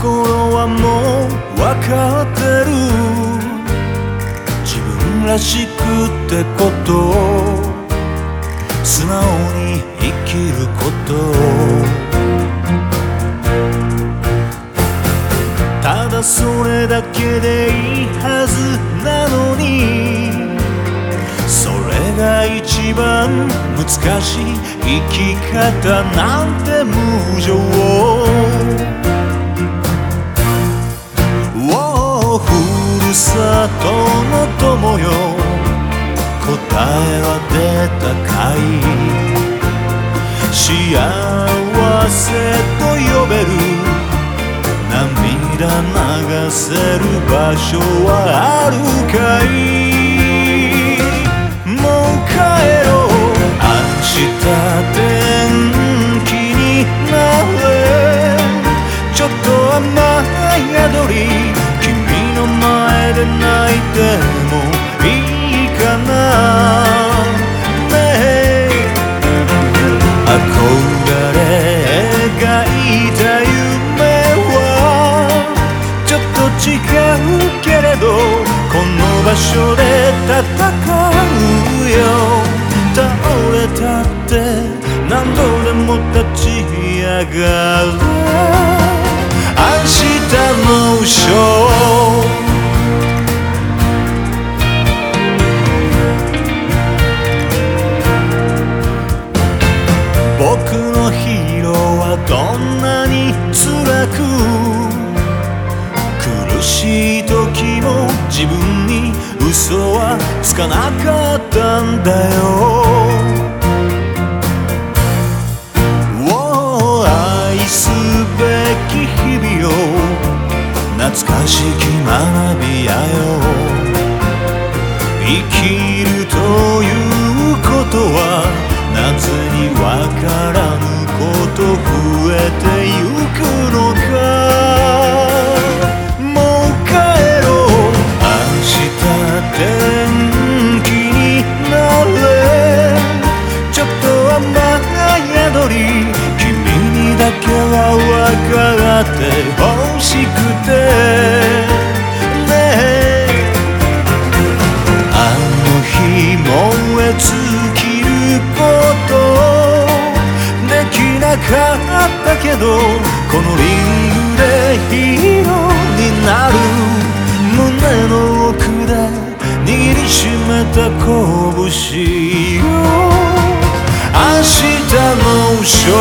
心はもう分かってる。自分らしくってこと。素直に生きること。ただそれだけでいいはずなのに。それが一番難しい生き方なんて無情るさとの友よ。答えは出たかい？幸せと呼べる。涙流せる場所はあるかい？れどこの場所で戦うよ。倒れたって何度でも立ち上がる明日の勝利自分に嘘はつかなかったんだよ。Oh 愛すべき日々を懐かしき学びやよ。生きるということは夏にわからぬこと。って欲しくて。ねあの日燃え尽きること。できなかったけどこのリングでヒーローになる胸の奥で握りしめた拳よ明日のショ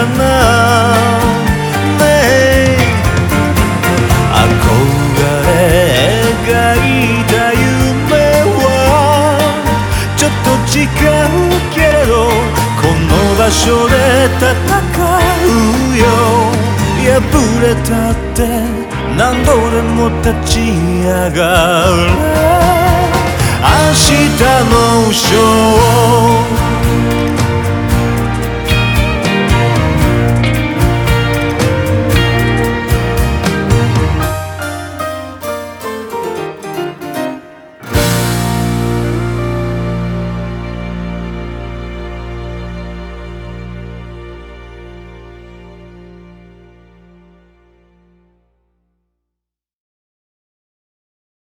憧れ描いた夢はちょっと違うけれどこの場所で戦うよ。破れたって何度でも立ち上がれ。明日のショー